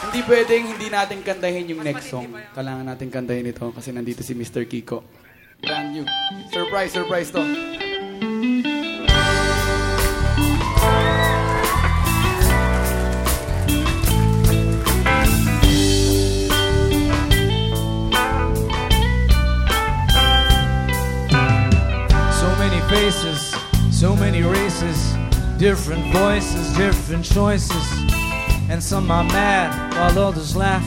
Hindi pwedeng hindi natin kantahin yung next song. Kailangan natin kantahin ito kasi nandito si Mr. Kiko. Brand new. Surprise, surprise to. So many faces, so many races, different voices, different choices. And some are mad while others laugh.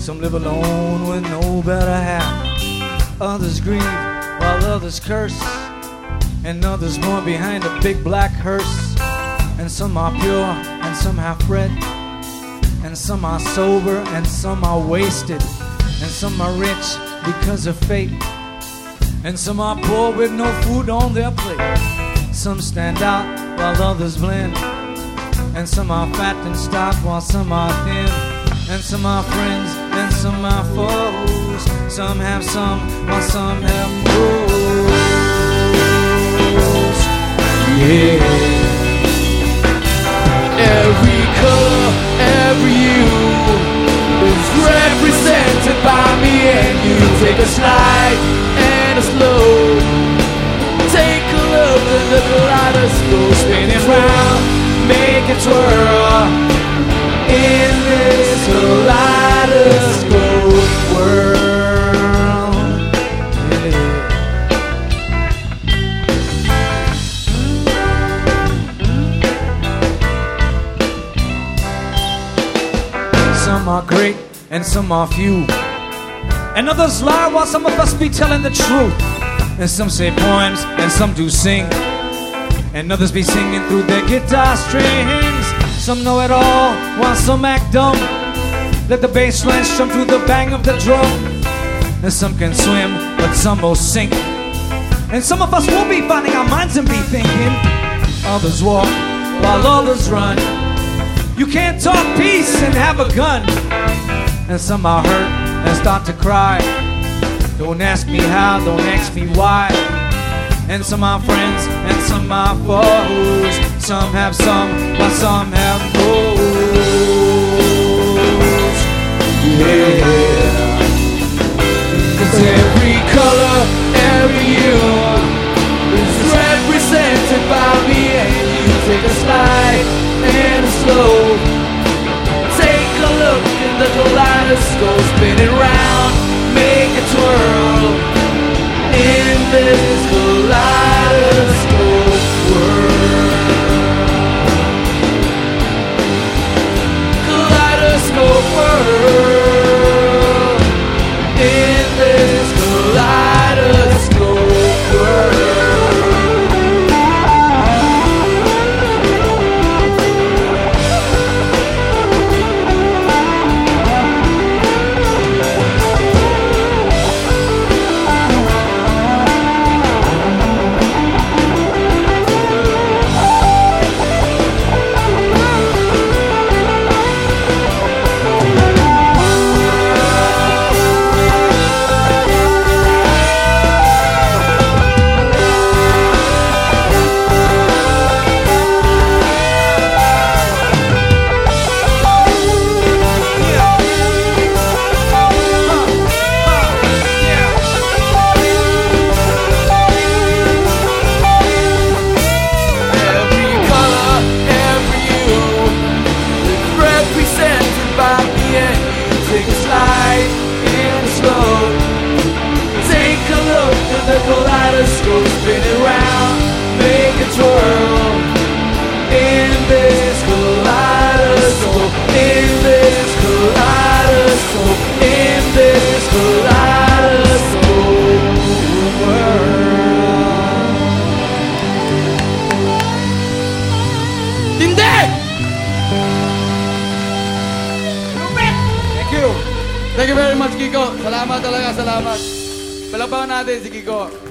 Some live alone with no better half. Others grieve while others curse. And others mourn behind a big black hearse. And some are pure and some have bred. And some are sober and some are wasted. And some are rich because of fate. And some are poor with no food on their plate. Some stand out while others blend. And some are fat and stout while some are thin. And some are friends and some are foes. Some have some while some have most. Yeah. Every color, every hue is represented by me and you. Take a slide and a slow. Are great and some are few. And others lie while some of us be telling the truth. And some say poems and some do sing. And others be singing through their guitar strings. Some know it all while some act dumb. Let the bass line strum through the bang of the drum. And some can swim, but some will sink. And some of us will be finding our minds and be thinking. Others walk while others run. You can't talk peace and have a gun. And some are hurt and start to cry. Don't ask me how, don't ask me why. And some are friends and some are foes. Some have some, while some have most. Thank you. Very much, Kiko. Salamat talaga, salamat. Palabawan natin si Kiko.